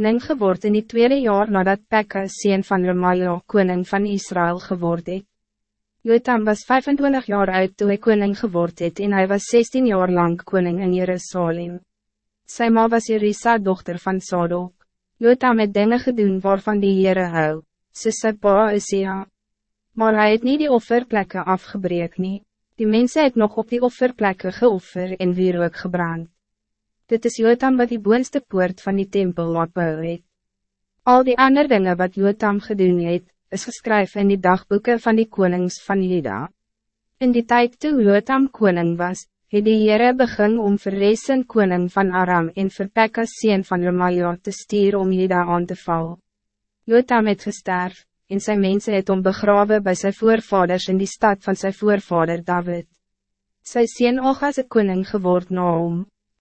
koning geword in die tweede jaar nadat Pekka sien van Remalia koning van Israël geword het. Jotam was 25 jaar oud toen hij koning geword het en hij was 16 jaar lang koning in Jerusalem. Sy ma was Jerisa dochter van Sadok. Jotam het dinge gedoen waarvan die Heere hou, soos sy pa is ja. Maar hij het niet die offerplekken afgebreek nie. Die mensen het nog op die offerplekken geoffer en weer ook gebrand. Dit is Jotam wat die boonste poort van die tempel laat bou het. Al die andere dingen wat Jotam gedoen het, is geschreven in die dagboeken van die konings van Juda. In die tijd toe Jotam koning was, het die Heere begin om vir koning van Aram en vir Pekka sien van Remalia te stuur om Juda aan te val. Jotam het gesterf, en zijn mensen het om begraven bij zijn voorvaders in die stad van zijn voorvader David. Sy sien Ogas het koning geword na hom.